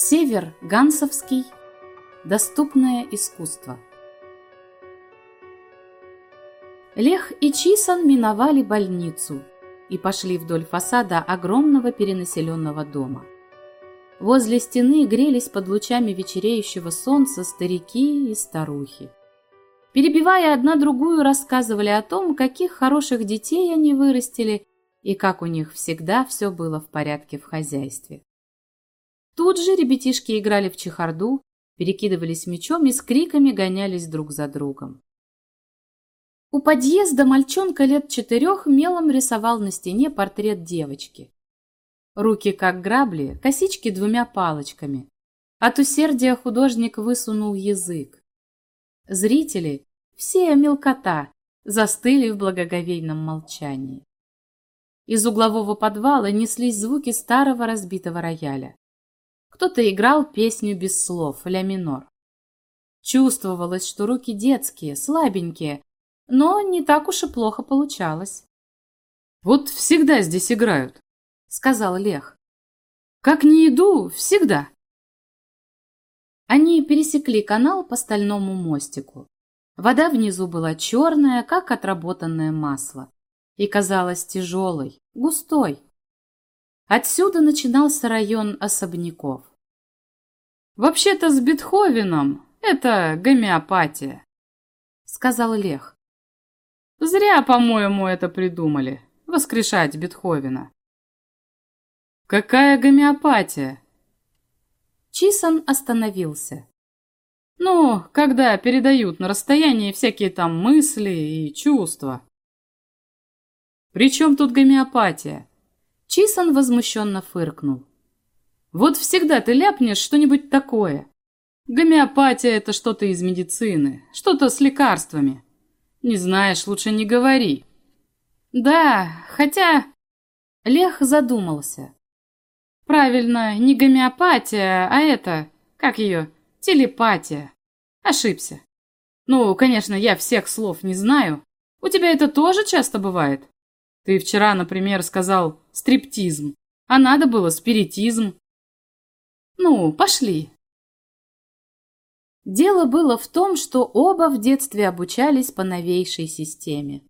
Север Гансовский. Доступное искусство. Лех и Чисон миновали больницу и пошли вдоль фасада огромного перенаселенного дома. Возле стены грелись под лучами вечереющего солнца старики и старухи. Перебивая одна другую, рассказывали о том, каких хороших детей они вырастили и как у них всегда все было в порядке в хозяйстве. Тут же ребятишки играли в чехарду, перекидывались мечом и с криками гонялись друг за другом. У подъезда мальчонка лет четырех мелом рисовал на стене портрет девочки. Руки как грабли, косички двумя палочками. От усердия художник высунул язык. Зрители, все мелкота, застыли в благоговейном молчании. Из углового подвала неслись звуки старого разбитого рояля. Кто-то играл песню без слов, ля минор. Чувствовалось, что руки детские, слабенькие, но не так уж и плохо получалось. «Вот всегда здесь играют», — сказал Лех. «Как не иду, всегда». Они пересекли канал по стальному мостику. Вода внизу была черная, как отработанное масло, и казалась тяжелой, густой. Отсюда начинался район особняков. «Вообще-то с Бетховеном это гомеопатия», — сказал Лех. «Зря, по-моему, это придумали, воскрешать Бетховена». «Какая гомеопатия?» Чисон остановился. «Ну, когда передают на расстоянии всякие там мысли и чувства». «При чем тут гомеопатия?» Чисон возмущенно фыркнул. «Вот всегда ты ляпнешь что-нибудь такое. Гомеопатия – это что-то из медицины, что-то с лекарствами. Не знаешь, лучше не говори». «Да, хотя...» Лех задумался. «Правильно, не гомеопатия, а это... Как ее? Телепатия. Ошибся. Ну, конечно, я всех слов не знаю. У тебя это тоже часто бывает?» Ты вчера, например, сказал стриптизм, а надо было спиритизм. Ну, пошли. Дело было в том, что оба в детстве обучались по новейшей системе.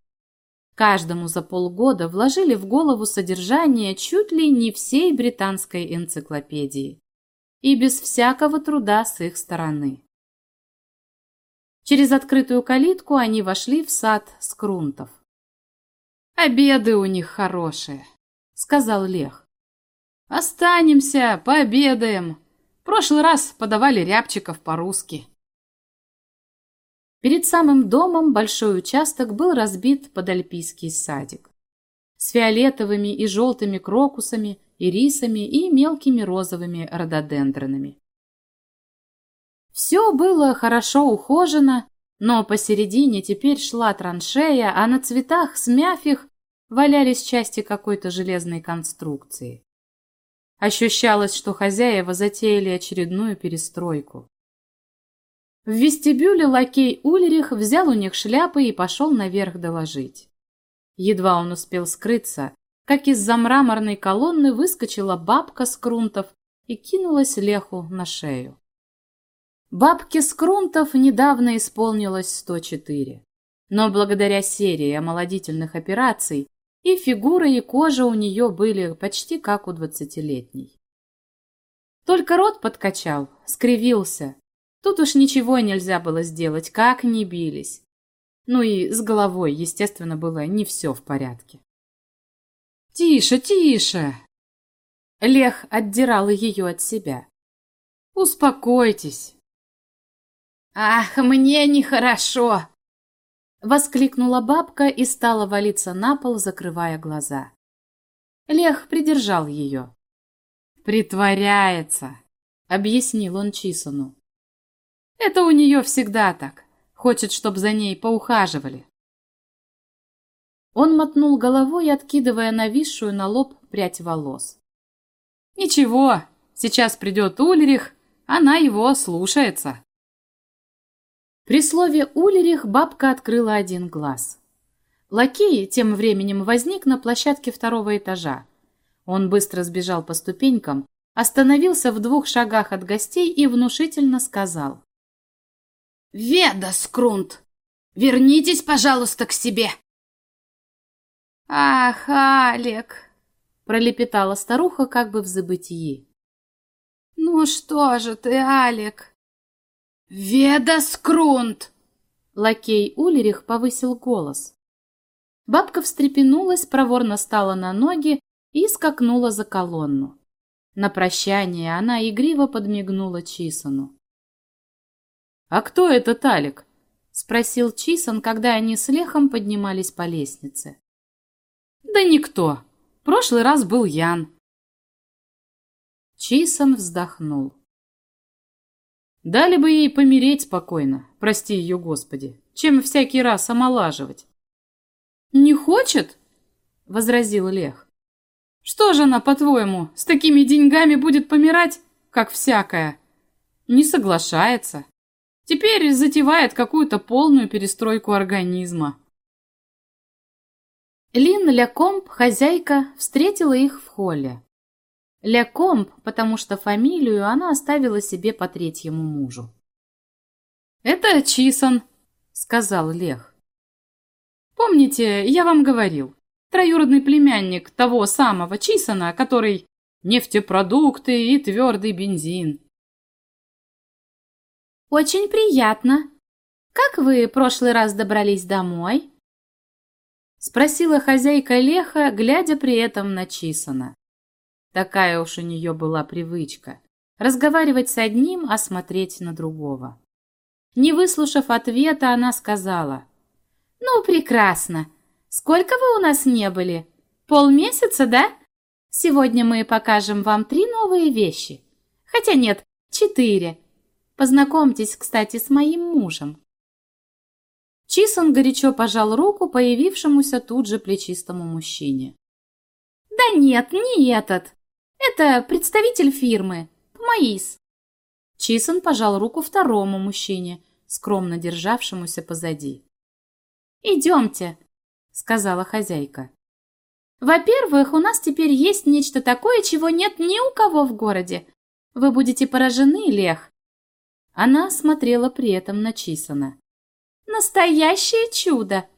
Каждому за полгода вложили в голову содержание чуть ли не всей британской энциклопедии. И без всякого труда с их стороны. Через открытую калитку они вошли в сад скрунтов. «Обеды у них хорошие», — сказал Лех. «Останемся, пообедаем. В прошлый раз подавали рябчиков по-русски». Перед самым домом большой участок был разбит под альпийский садик. С фиолетовыми и желтыми крокусами, ирисами и мелкими розовыми рододендронами. Все было хорошо ухожено, но посередине теперь шла траншея, а на цветах, смяв их, валялись части какой-то железной конструкции. Ощущалось, что хозяева затеяли очередную перестройку. В вестибюле лакей Ульрих взял у них шляпы и пошел наверх доложить. Едва он успел скрыться, как из-за мраморной колонны выскочила бабка с крунтов и кинулась Леху на шею. Бабке Скрунтов недавно исполнилось 104, но благодаря серии омолодительных операций и фигура, и кожа у нее были почти как у двадцатилетней. Только рот подкачал, скривился. Тут уж ничего нельзя было сделать, как ни бились. Ну и с головой, естественно, было не все в порядке. «Тише, тише!» Лех отдирал ее от себя. «Успокойтесь!» «Ах, мне нехорошо!» Воскликнула бабка и стала валиться на пол, закрывая глаза. Лех придержал ее. «Притворяется», — объяснил он Чисону. «Это у нее всегда так. Хочет, чтобы за ней поухаживали». Он мотнул головой, откидывая нависшую на лоб прядь волос. «Ничего, сейчас придет Ульрих, она его слушается». При слове «Улерих» бабка открыла один глаз. Лакей тем временем возник на площадке второго этажа. Он быстро сбежал по ступенькам, остановился в двух шагах от гостей и внушительно сказал. «Веда, Скрунт, вернитесь, пожалуйста, к себе!» «Ах, Алек!» — пролепетала старуха как бы в забытии. «Ну что же ты, Алек?» «Веда, Скрунт!» Лакей Улерих повысил голос. Бабка встрепенулась, проворно стала на ноги и скакнула за колонну. На прощание она игриво подмигнула Чисону. «А кто это Талик?» — спросил Чисон, когда они с Лехом поднимались по лестнице. «Да никто. Прошлый раз был Ян». Чисон вздохнул. Дали бы ей помереть спокойно, прости ее, Господи, чем всякий раз омолаживать. «Не хочет?» — возразил Лех. Что же она, по-твоему, с такими деньгами будет помирать, как всякая? Не соглашается. Теперь затевает какую-то полную перестройку организма. Лин Лекомб, хозяйка, встретила их в холле. Лекомб, потому что фамилию она оставила себе по третьему мужу. «Это Чисон», — сказал Лех. «Помните, я вам говорил, Троюродный племянник того самого Чисона, который нефтепродукты и твердый бензин. Очень приятно. Как вы прошлый раз добрались домой? Спросила хозяйка Леха, глядя при этом на Чисона. Такая уж у нее была привычка – разговаривать с одним, а смотреть на другого. Не выслушав ответа, она сказала, «Ну, прекрасно. Сколько вы у нас не были? Полмесяца, да? Сегодня мы покажем вам три новые вещи. Хотя нет, четыре. Познакомьтесь, кстати, с моим мужем. Чисон горячо пожал руку появившемуся тут же плечистому мужчине. «Да нет, не этот. Это представитель фирмы. Пмаис». Чисон пожал руку второму мужчине, скромно державшемуся позади. «Идемте, сказала хозяйка. Во-первых, у нас теперь есть нечто такое, чего нет ни у кого в городе. Вы будете поражены, Лех. Она смотрела при этом на Чисона. Настоящее чудо!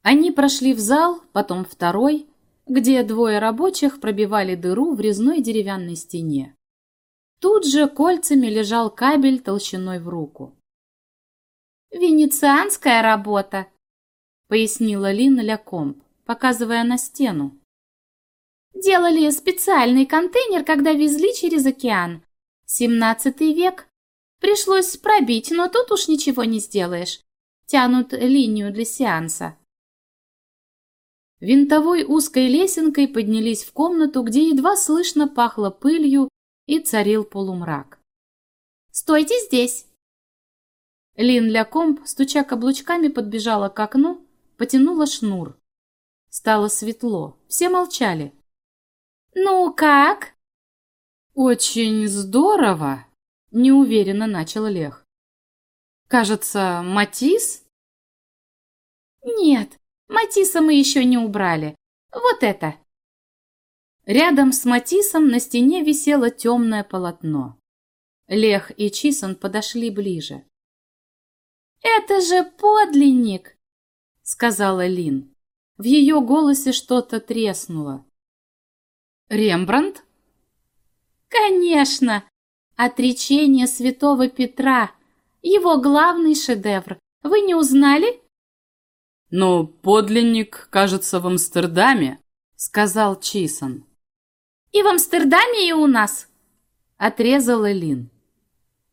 Они прошли в зал, потом второй, где двое рабочих пробивали дыру в резной деревянной стене. Тут же кольцами лежал кабель толщиной в руку. «Венецианская работа», пояснила Лина Лякомб, показывая на стену. Делали специальный контейнер, когда везли через океан. Семнадцатый век. Пришлось пробить, но тут уж ничего не сделаешь. Тянут линию для сеанса. Винтовой узкой лесенкой поднялись в комнату, где едва слышно пахло пылью и царил полумрак. «Стойте здесь!» Лин Лякомб, стуча каблучками, подбежала к окну потянула шнур. Стало светло, все молчали. «Ну как?» «Очень здорово!» – неуверенно начал Лех. «Кажется, Матис?» «Нет, Матиса мы еще не убрали. Вот это!» Рядом с Матисом на стене висело темное полотно. Лех и Чисон подошли ближе. «Это же подлинник!» сказала Лин. В ее голосе что-то треснуло. Рембрандт? Конечно! Отречение святого Петра. Его главный шедевр. Вы не узнали? Но подлинник, кажется, в Амстердаме, сказал Чисон. И в Амстердаме, и у нас, отрезала Лин.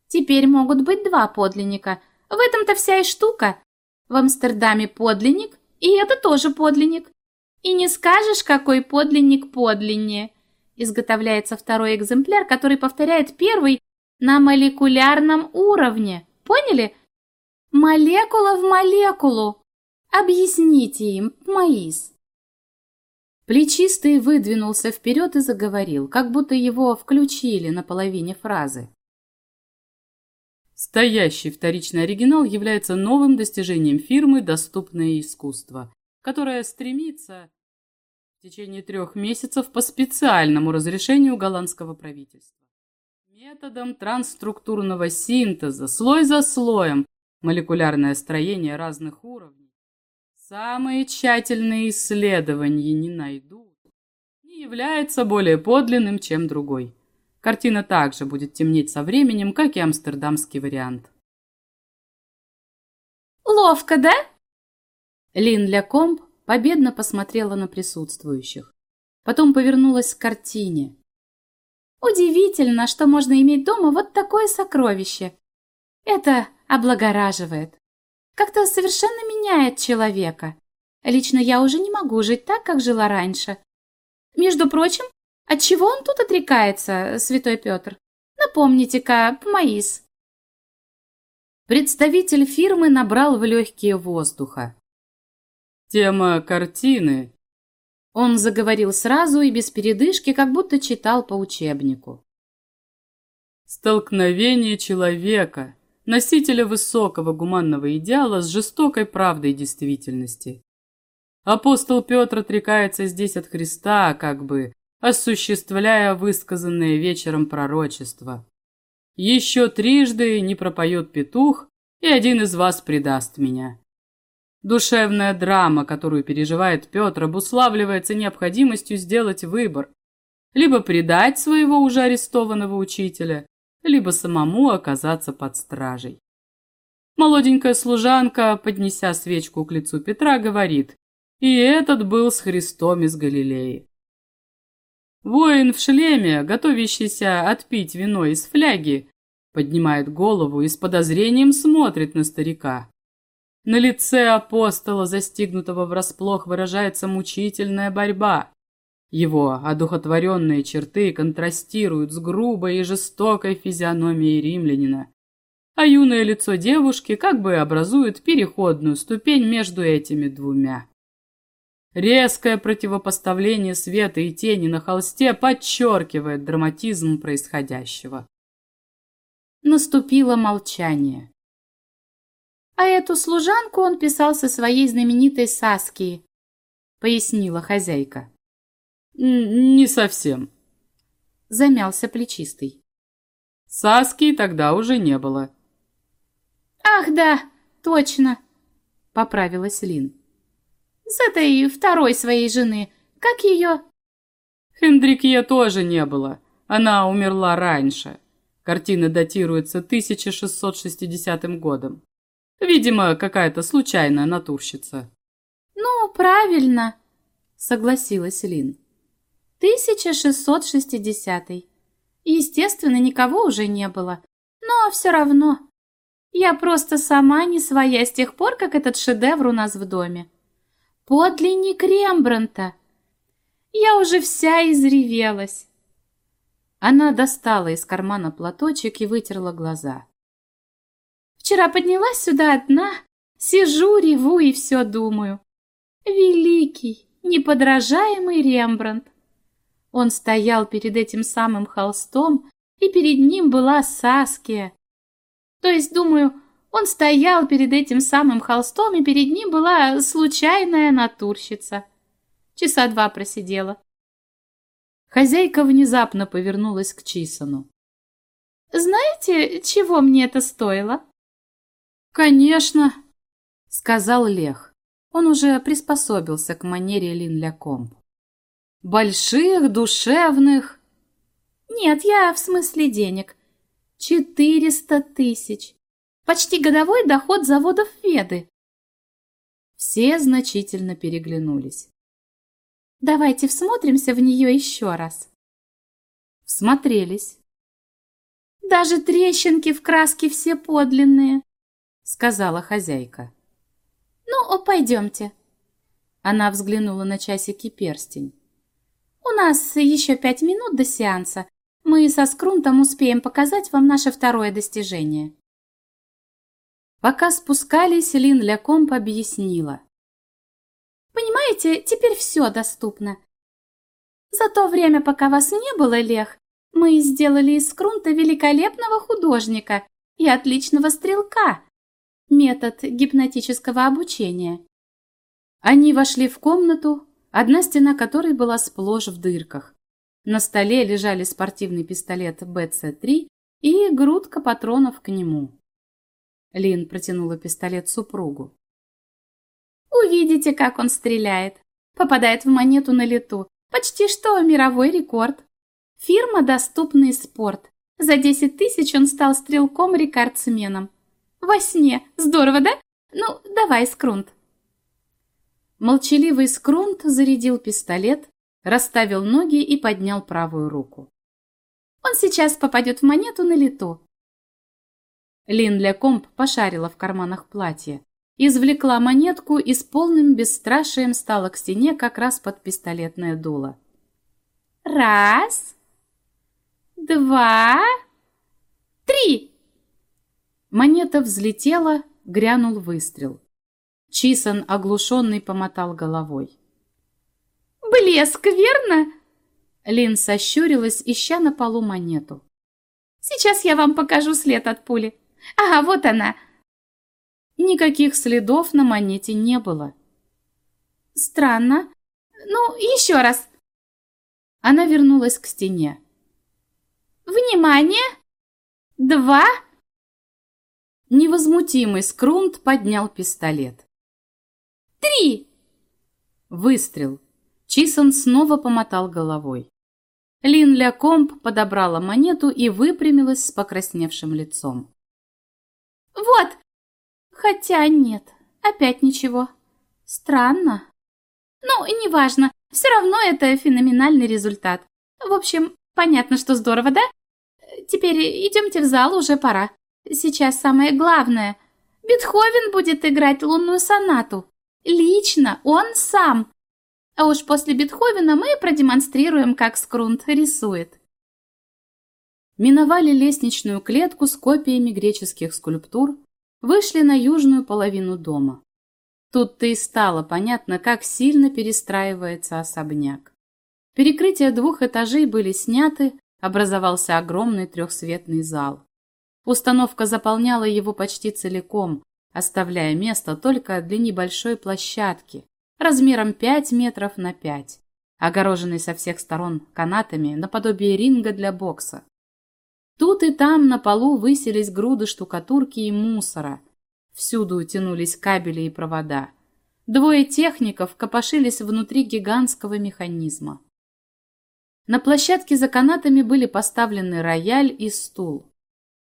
Теперь могут быть два подлинника. В этом-то вся и штука. В Амстердаме подлинник, и это тоже подлинник. И не скажешь, какой подлинник подлиннее. Изготовляется второй экземпляр, который повторяет первый на молекулярном уровне. Поняли? Молекула в молекулу. Объясните им, Маис. Плечистый выдвинулся вперед и заговорил, как будто его включили на половине фразы. Стоящий вторичный оригинал является новым достижением фирмы «Доступное искусство», которая стремится... в течение трех месяцев по специальному разрешению голландского правительства. Методом трансструктурного синтеза, слой за слоем, молекулярное строение разных уровней. Самые тщательные исследования не найдут, не является более подлинным, чем другой. Картина также будет темнеть со временем, как и амстердамский вариант. «Ловко, да?» Лин Лекомб победно посмотрела на присутствующих. Потом повернулась к картине. «Удивительно, что можно иметь дома вот такое сокровище. Это облагораживает. Как-то совершенно меняет человека. Лично я уже не могу жить так, как жила раньше. Между прочим, от чего он тут отрекается, святой Петр? Напомните-ка, Маис. Представитель фирмы набрал в легкие воздуха. Тема картины. Он заговорил сразу и без передышки, как будто читал по учебнику. Столкновение человека, носителя высокого гуманного идеала с жестокой правдой действительности. Апостол Петр отрекается здесь от Христа, как бы осуществляя высказанное вечером пророчество. Еще трижды не пропоет петух, и один из вас предаст меня. Душевная драма, которую переживает Петр, обуславливается необходимостью сделать выбор. Либо предать своего уже арестованного учителя, либо самому оказаться под стражей. Молоденькая служанка, поднеся свечку к лицу Петра, говорит, и этот был с Христом из Галилеи. Воин в шлеме, готовящийся отпить вино из фляги, поднимает голову и с подозрением смотрит на старика. На лице апостола, застигнутого врасплох, выражается мучительная борьба. Его одухотворенные черты контрастируют с грубой и жестокой физиономией римлянина, а юное лицо девушки как бы образует переходную ступень между этими двумя. Резкое противопоставление света и тени на холсте подчеркивает драматизм происходящего. Наступило молчание. А эту служанку он писал со своей знаменитой Саски, пояснила хозяйка. Не совсем. Замялся плечистый. Саски тогда уже не было. Ах, да, точно, поправилась Лин. С этой второй своей жены. Как ее? Хендрикье тоже не было. Она умерла раньше. Картина датируется 1660 годом. Видимо, какая-то случайная натурщица. Ну, правильно, согласилась Лин. 1660. Естественно, никого уже не было. Но все равно. Я просто сама не своя с тех пор, как этот шедевр у нас в доме. Подлинник Рембранта. Я уже вся изревелась. Она достала из кармана платочек и вытерла глаза. Вчера поднялась сюда одна, сижу, реву и все думаю. Великий, неподражаемый Рембрандт. Он стоял перед этим самым холстом, и перед ним была Саския. То есть, думаю, он стоял перед этим самым холстом, и перед ним была случайная натурщица. Часа два просидела. Хозяйка внезапно повернулась к Чисону. «Знаете, чего мне это стоило?» «Конечно», — сказал Лех. Он уже приспособился к манере Лин Лякомб. «Больших, душевных...» «Нет, я в смысле денег. Четыреста тысяч. Почти годовой доход заводов Веды. Все значительно переглянулись. Давайте всмотримся в нее еще раз. Всмотрелись. Даже трещинки в краске все подлинные, сказала хозяйка. Ну, пойдемте. Она взглянула на часики перстень. У нас еще пять минут до сеанса. Мы со Скрунтом успеем показать вам наше второе достижение. Пока спускались, Лин Лякомп объяснила. «Понимаете, теперь все доступно. За то время, пока вас не было, Лех, мы сделали из Скрунта великолепного художника и отличного стрелка. Метод гипнотического обучения». Они вошли в комнату, одна стена которой была сплошь в дырках. На столе лежали спортивный пистолет БЦ-3 и грудка патронов к нему. Лин протянула пистолет супругу. «Увидите, как он стреляет. Попадает в монету на лету. Почти что мировой рекорд. Фирма «Доступный спорт». За 10 тысяч он стал стрелком-рекордсменом. Во сне. Здорово, да? Ну, давай, Скрунт. Молчаливый Скрунт зарядил пистолет, расставил ноги и поднял правую руку. Он сейчас попадет в монету на лету. Лин Лекомб пошарила в карманах платья, извлекла монетку и с полным бесстрашием стала к стене как раз под пистолетное дуло. Раз, два, три. Монета взлетела, грянул выстрел. Чисон, оглушенный, помотал головой. «Блеск, верно?» Лин сощурилась, ища на полу монету. «Сейчас я вам покажу след от пули. Ага, вот она!» Никаких следов на монете не было. «Странно. Ну, еще раз!» Она вернулась к стене. «Внимание! Два!» Невозмутимый Скрунт поднял пистолет. «Три!» Выстрел. Чисон снова помотал головой. Лин Лякомб подобрала монету и выпрямилась с покрасневшим лицом. «Вот! Хотя нет, опять ничего. Странно. Ну, неважно, все равно это феноменальный результат. В общем, понятно, что здорово, да? Теперь идемте в зал, уже пора. Сейчас самое главное. Бетховен будет играть лунную сонату. Лично, он сам. А уж после Бетховена мы продемонстрируем, как Скрунт рисует. Миновали лестничную клетку с копиями греческих скульптур, вышли на южную половину дома. Тут-то и стало понятно, как сильно перестраивается особняк. Перекрытия двух этажей были сняты, образовался огромный трехсветный зал. Установка заполняла его почти целиком, оставляя место только для небольшой площадки, размером 5 метров на 5, огороженной со всех сторон канатами наподобие ринга для бокса. Тут и там на полу высились груды штукатурки и мусора. Всюду тянулись кабели и провода. Двое техников копошились внутри гигантского механизма. На площадке за канатами были поставлены рояль и стул.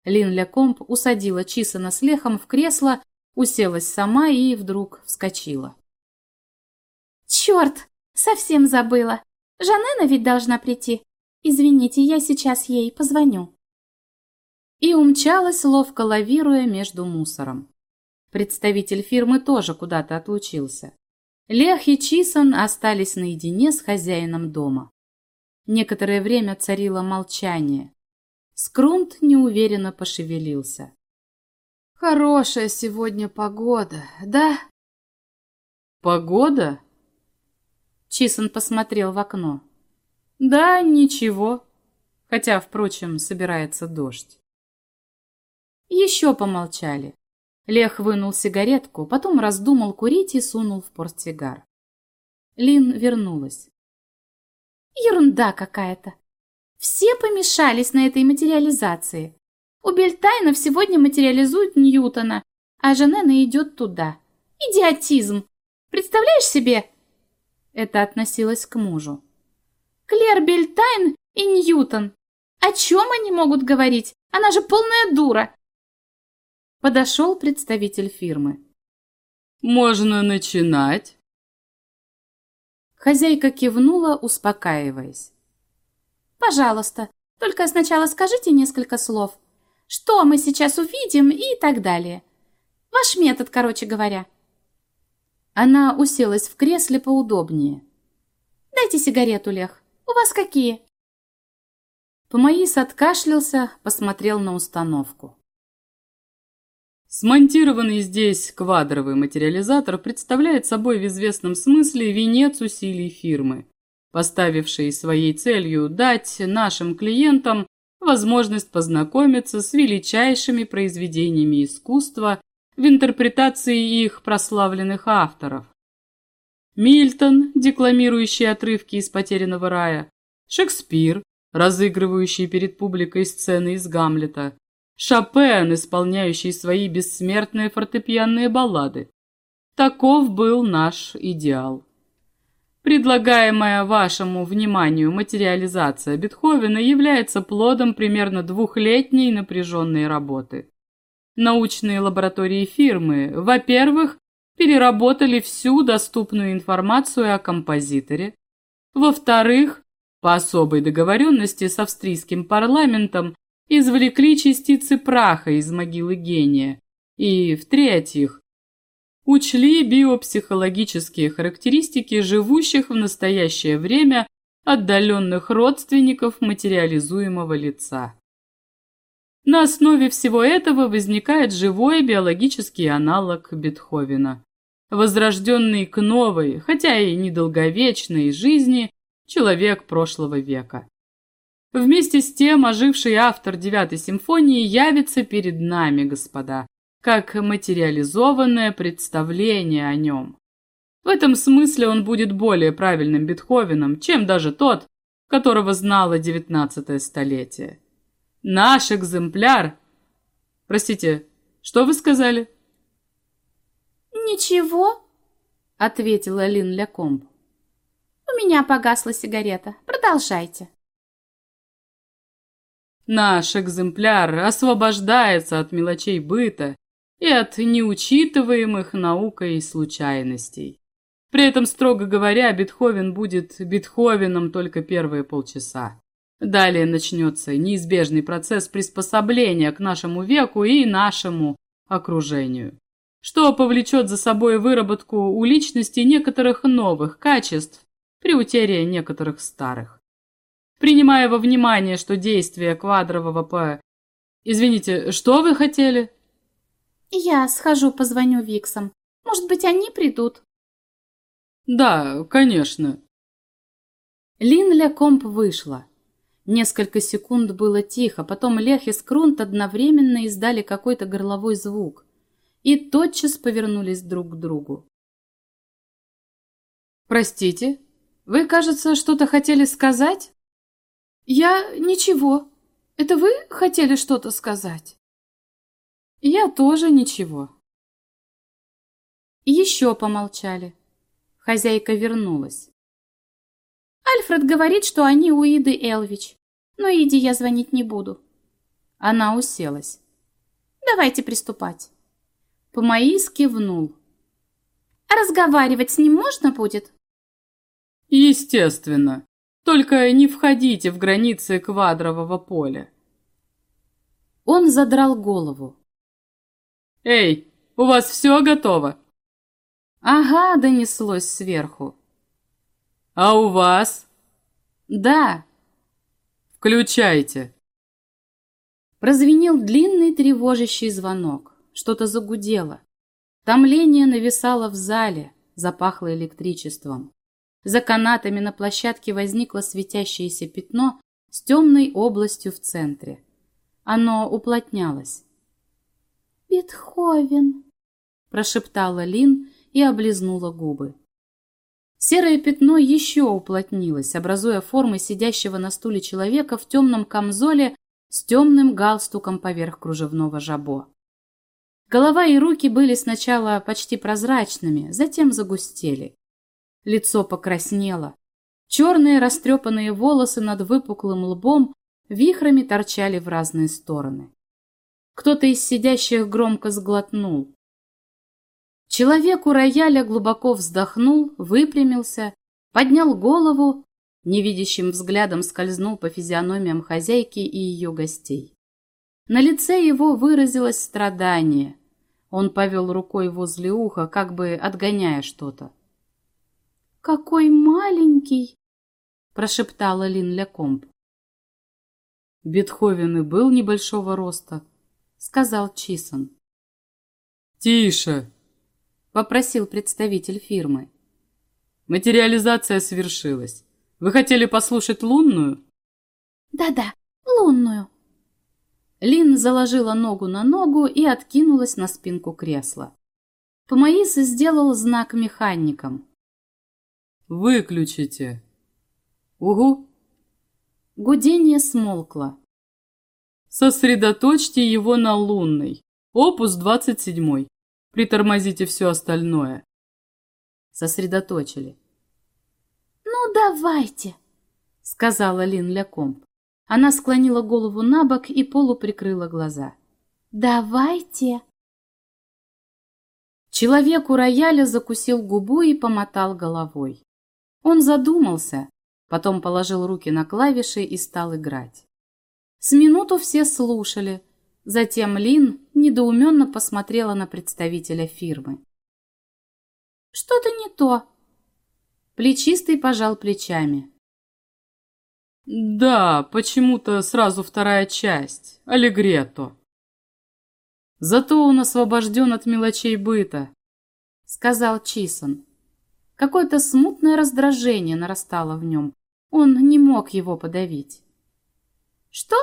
Лин Лекомб усадила Чисона с Лехом в кресло, уселась сама и вдруг вскочила. «Черт! Совсем забыла! Жанена ведь должна прийти. Извините, я сейчас ей позвоню». И умчалась, ловко лавируя между мусором. Представитель фирмы тоже куда-то отлучился. Лех и Чисон остались наедине с хозяином дома. Некоторое время царило молчание. Скрунт неуверенно пошевелился. «Хорошая сегодня погода, да?» «Погода?» Чисон посмотрел в окно. «Да, ничего. Хотя, впрочем, собирается дождь». Еще помолчали. Лех вынул сигаретку, потом раздумал курить и сунул в портсигар. Лин вернулась. «Ерунда какая-то. Все помешались на этой материализации. У Бельтайнов сегодня материализуют Ньютона, а Жанена идет туда. Идиотизм! Представляешь себе?» Это относилось к мужу. «Клер Бельтайн и Ньютон. О чем они могут говорить? Она же полная дура!» Подошел представитель фирмы. «Можно начинать?» Хозяйка кивнула, успокаиваясь. Пожалуйста, только сначала скажите несколько слов. Что мы сейчас увидим и так далее. Ваш метод, короче говоря. Она уселась в кресле поудобнее. Дайте сигарету, Лех. У вас какие? Помоис откашлялся, посмотрел на установку. Смонтированный здесь квадровый материализатор представляет собой в известном смысле венец усилий фирмы поставивший своей целью дать нашим клиентам возможность познакомиться с величайшими произведениями искусства в интерпретации их прославленных авторов. Мильтон, декламирующий отрывки из «Потерянного рая», Шекспир, разыгрывающий перед публикой сцены из «Гамлета», Шопен, исполняющий свои бессмертные фортепианные баллады. Таков был наш идеал. Предлагаемая вашему вниманию материализация Бетховена является плодом примерно двухлетней напряженной работы. Научные лаборатории фирмы, во-первых, переработали всю доступную информацию о композиторе, во-вторых, по особой договоренности с австрийским парламентом извлекли частицы праха из могилы гения, и, в-третьих, учли биопсихологические характеристики живущих в настоящее время отдаленных родственников материализуемого лица. На основе всего этого возникает живой биологический аналог Бетховена, возрожденный к новой, хотя и недолговечной жизни человек прошлого века. Вместе с тем оживший автор девятой симфонии явится перед нами, господа, как материализованное представление о нем. В этом смысле он будет более правильным Бетховеном, чем даже тот, которого знало девятнадцатое столетие. Наш экземпляр... Простите, что вы сказали? Ничего, ответила Лин Лекомб. У меня погасла сигарета. Продолжайте. Наш экземпляр освобождается от мелочей быта и от неучитываемых наукой случайностей. При этом, строго говоря, Бетховен будет Бетховеном только первые полчаса. Далее начнется неизбежный процесс приспособления к нашему веку и нашему окружению, что повлечет за собой выработку у личности некоторых новых качеств при утере некоторых старых. Принимая во внимание, что действие квадрового по... Извините, что вы хотели? Я схожу, позвоню Виксам. Может быть, они придут? Да, конечно. Лин Лекомп вышла. Несколько секунд было тихо, потом Лех и Скрунт одновременно издали какой-то горловой звук и тотчас повернулись друг к другу. «Простите, вы, кажется, что-то хотели сказать?» «Я ничего. Это вы хотели что-то сказать?» Я тоже ничего. Еще помолчали. Хозяйка вернулась. Альфред говорит, что они у Иды Элвич. Но Иде я звонить не буду. Она уселась. Давайте приступать. Помаис кивнул. А разговаривать с ним можно будет? Естественно. Только не входите в границы квадрового поля. Он задрал голову. «Эй, у вас все готово?» «Ага», — донеслось сверху. «А у вас?» «Да». «Включайте». Прозвенел длинный тревожащий звонок. Что-то загудело. Томление нависало в зале, запахло электричеством. За канатами на площадке возникло светящееся пятно с темной областью в центре. Оно уплотнялось. «Бетховен», – прошептала Лин и облизнула губы. Серое пятно еще уплотнилось, образуя формы сидящего на стуле человека в темном камзоле с темным галстуком поверх кружевного жабо. Голова и руки были сначала почти прозрачными, затем загустели. Лицо покраснело. Черные растрепанные волосы над выпуклым лбом вихрами торчали в разные стороны. Кто-то из сидящих громко сглотнул. Человек у рояля глубоко вздохнул, выпрямился, поднял голову, невидящим взглядом скользнул по физиономиям хозяйки и ее гостей. На лице его выразилось страдание. Он повел рукой возле уха, как бы отгоняя что-то. «Какой маленький!» – прошептала Лин Лекомб. Бетховен и был небольшого роста, сказал Чисон. «Тише!» – попросил представитель фирмы. «Материализация совершилась. Вы хотели послушать лунную?» «Да-да, лунную». Лин заложила ногу на ногу и откинулась на спинку кресла. Помаис сделал знак механикам. Выключите. Угу. Гудение смолкло. Сосредоточьте его на лунной. Опус 27. Притормозите все остальное. Сосредоточили. «Ну, давайте», — сказала Лин Лекомб. Она склонила голову на бок и полуприкрыла глаза. «Давайте». Человек у рояля закусил губу и помотал головой. Он задумался, потом положил руки на клавиши и стал играть. С минуту все слушали, затем Лин недоуменно посмотрела на представителя фирмы. «Что-то не то». Плечистый пожал плечами. Да, почему-то сразу вторая часть, Аллегретто. Зато он освобожден от мелочей быта, сказал Чисон. Какое-то смутное раздражение нарастало в нем. Он не мог его подавить. «Что?»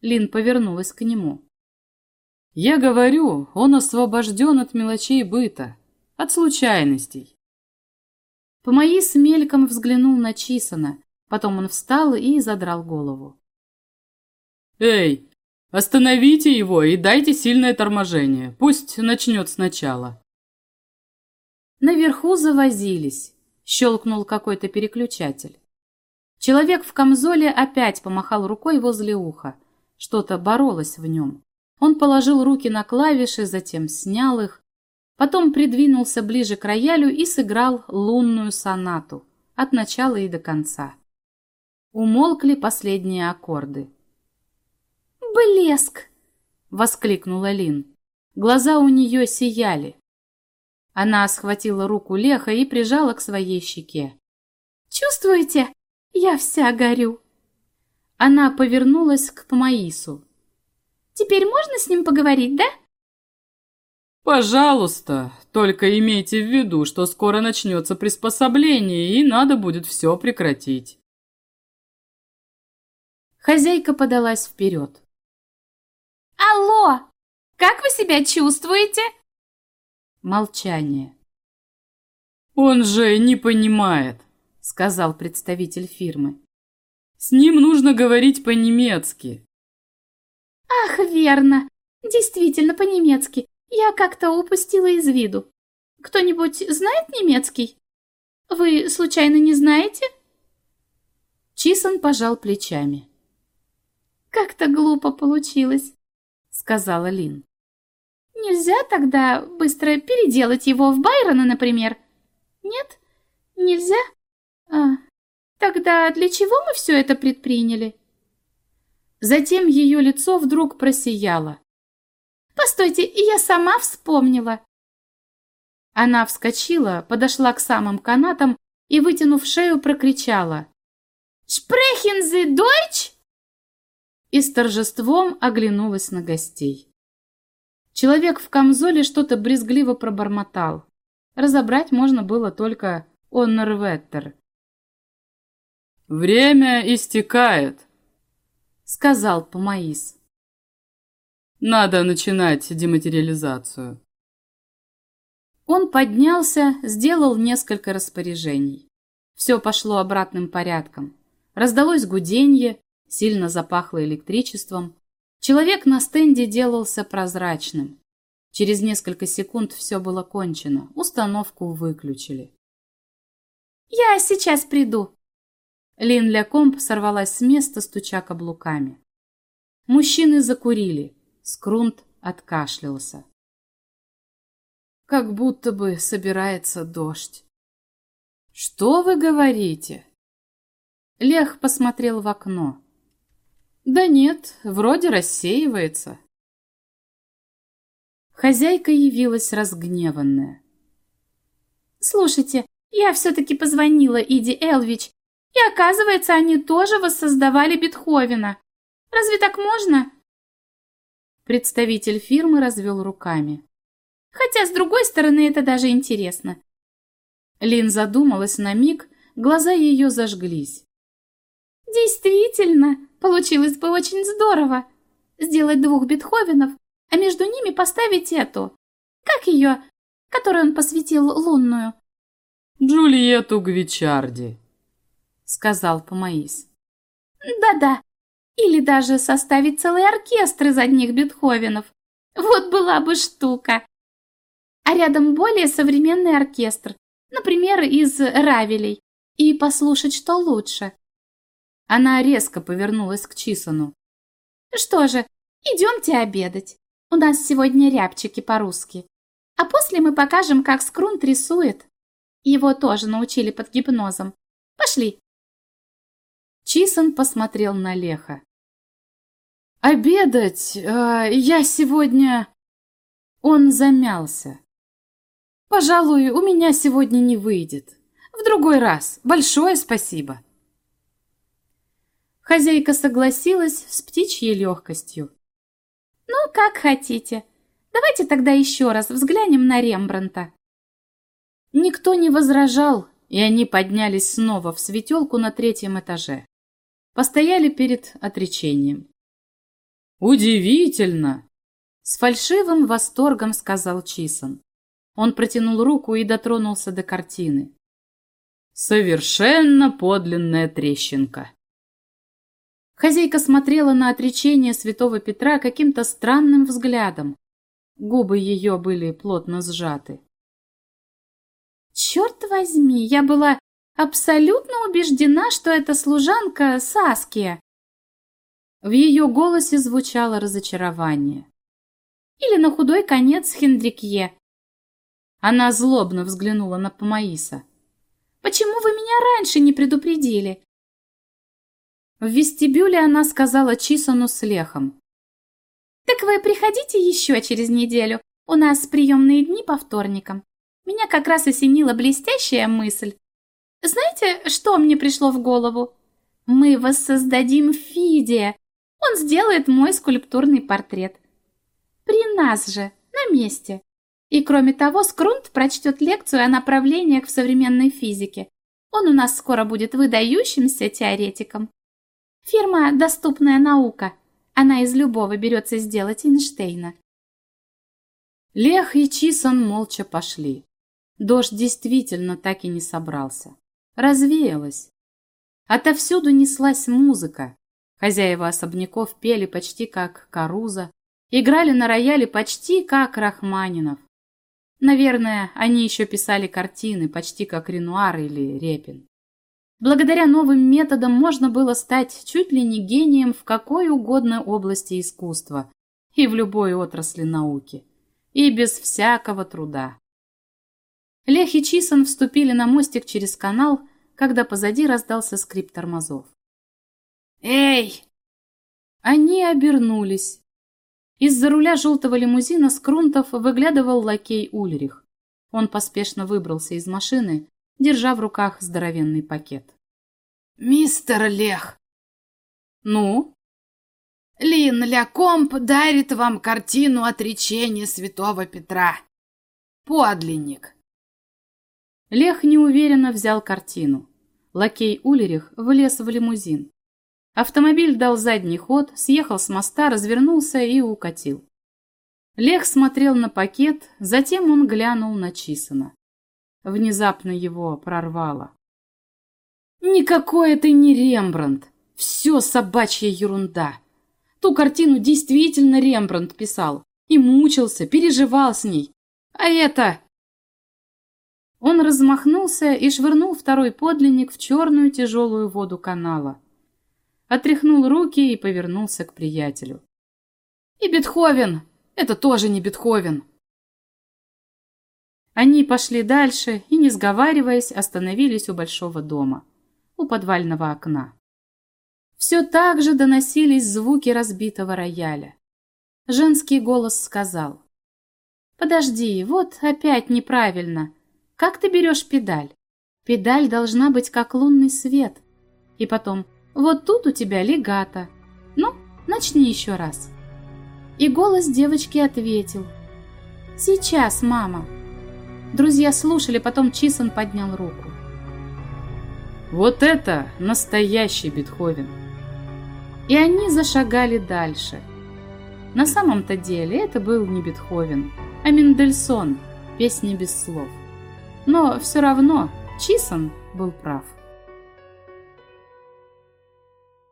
Лин повернулась к нему. «Я говорю, он освобожден от мелочей быта, от случайностей». Помоис мельком взглянул на Чисона, потом он встал и задрал голову. «Эй, остановите его и дайте сильное торможение, пусть начнет сначала». Наверху завозились. Щелкнул какой-то переключатель. Человек в камзоле опять помахал рукой возле уха. Что-то боролось в нем. Он положил руки на клавиши, затем снял их. Потом придвинулся ближе к роялю и сыграл лунную сонату от начала и до конца. Умолкли последние аккорды. «Блеск!» — воскликнула Лин. Глаза у нее сияли. Она схватила руку Леха и прижала к своей щеке. «Чувствуете? Я вся горю!» Она повернулась к Памаису. «Теперь можно с ним поговорить, да?» «Пожалуйста, только имейте в виду, что скоро начнется приспособление, и надо будет все прекратить». Хозяйка подалась вперед. «Алло! Как вы себя чувствуете?» Молчание. «Он же не понимает», — сказал представитель фирмы. «С ним нужно говорить по-немецки». «Ах, верно! Действительно по-немецки. Я как-то упустила из виду. Кто-нибудь знает немецкий? Вы, случайно, не знаете?» Чисон пожал плечами. «Как-то глупо получилось», — сказала Лин. Нельзя тогда быстро переделать его в Байрона, например? Нет? Нельзя? А, тогда для чего мы все это предприняли? Затем ее лицо вдруг просияло. Постойте, я сама вспомнила. Она вскочила, подошла к самым канатам и, вытянув шею, прокричала. «Sprechen Sie Deutsch?» И с торжеством оглянулась на гостей. Человек в камзоле что-то брезгливо пробормотал. Разобрать можно было только «Оннерветтер». «Время истекает», — сказал Помаис. «Надо начинать дематериализацию». Он поднялся, сделал несколько распоряжений. Все пошло обратным порядком. Раздалось гуденье, сильно запахло электричеством, Человек на стенде делался прозрачным. Через несколько секунд все было кончено, установку выключили. «Я сейчас приду!» Лин Лекомб сорвалась с места, стуча каблуками. Мужчины закурили. Скрунт откашлялся. Как будто бы собирается дождь. «Что вы говорите?» Лех посмотрел в окно. Да нет, вроде рассеивается. Хозяйка явилась разгневанная. Слушайте, я все-таки позвонила Иди Элвич, и оказывается, они тоже воссоздавали Бетховена. Разве так можно? Представитель фирмы развел руками. Хотя, с другой стороны, это даже интересно. Лин задумалась на миг, глаза ее зажглись. Действительно, Получилось бы очень здорово. Сделать двух Бетховенов, а между ними поставить эту. Как ее, которой он посвятил лунную? Джульетту Гвичарди, сказал Помаис. Да-да, или даже составить целый оркестр из одних Бетховенов. Вот была бы штука. А рядом более современный оркестр, например, из Равелей, и послушать, что лучше. Она резко повернулась к Чисону. Что же, идемте обедать. У нас сегодня рябчики по-русски. А после мы покажем, как Скрунт рисует. Его тоже научили под гипнозом. Пошли. Чисон посмотрел на Леха. «Обедать э, я сегодня...» Он замялся. «Пожалуй, у меня сегодня не выйдет. В другой раз. Большое спасибо». Хозяйка согласилась с птичьей легкостью. «Ну, как хотите. Давайте тогда еще раз взглянем на Рембранта». Никто не возражал, и они поднялись снова в светелку на третьем этаже. Постояли перед отречением. «Удивительно!» С фальшивым восторгом сказал Чисон. Он протянул руку и дотронулся до картины. «Совершенно подлинная трещинка!» Хозяйка смотрела на отречение святого Петра каким-то странным взглядом. Губы ее были плотно сжаты. «Черт возьми, я была абсолютно убеждена, что это служанка Саския!» В ее голосе звучало разочарование. Или на худой конец Хендрикье. Она злобно взглянула на Помаиса. «Почему вы меня раньше не предупредили?» В вестибюле она сказала Чисону с Лехом. «Так вы приходите еще через неделю. У нас приемные дни по вторникам. Меня как раз осенила блестящая мысль. Знаете, что мне пришло в голову? Мы воссоздадим Фидия, он сделает мой скульптурный портрет. При нас же, на месте. И кроме того, Скрунт прочтет лекцию о направлениях в современной физике. Он у нас скоро будет выдающимся теоретиком. Фирма «Доступная наука». Она из любого берется сделать Эйнштейна. Лех и Чисон молча пошли. Дождь действительно так и не собрался. Развеялась. Отовсюду неслась музыка, Хозяева особняков пели почти как Каруза, играли на рояле почти как Рахманинов. Наверное, они еще писали картины почти как Ренуар или Репин. Благодаря новым методам можно было стать чуть ли не гением в какой угодно области искусства и в любой отрасли науки, и без всякого труда. Лех и Чисон вступили на мостик через канал, когда позади раздался скрип тормозов. «Эй!» Они обернулись. Из-за руля желтого лимузина с Крунтов выглядывал лакей Ульрих. Он поспешно выбрался из машины, держа в руках здоровенный пакет. «Мистер Лех!» «Ну?» «Лин Лякомп дарит вам картину отречения святого Петра. Подлинник!» Лех неуверенно взял картину. Лакей Улерих влез в лимузин. Автомобиль дал задний ход, съехал с моста, развернулся и укатил. Лех смотрел на пакет, затем он глянул на Чисона. Внезапно его прорвало. «Никакой это не Рембрандт! Все собачья ерунда! Ту картину действительно Рембрандт писал и мучился, переживал с ней. А это...» Он размахнулся и швырнул второй подлинник в черную тяжелую воду канала отряхнул руки и повернулся к приятелю. «И Бетховен! Это тоже не Бетховен!» Они пошли дальше и, не сговариваясь, остановились у большого дома, у подвального окна. Все так же доносились звуки разбитого рояля. Женский голос сказал. «Подожди, вот опять неправильно. Как ты берешь педаль? Педаль должна быть как лунный свет». И потом вот тут у тебя легато. Ну, начни еще раз. И голос девочки ответил. Сейчас, мама. Друзья слушали, потом Чисон поднял руку. Вот это настоящий Бетховен. И они зашагали дальше. На самом-то деле это был не Бетховен, а Мендельсон, песни без слов. Но все равно Чисон был прав.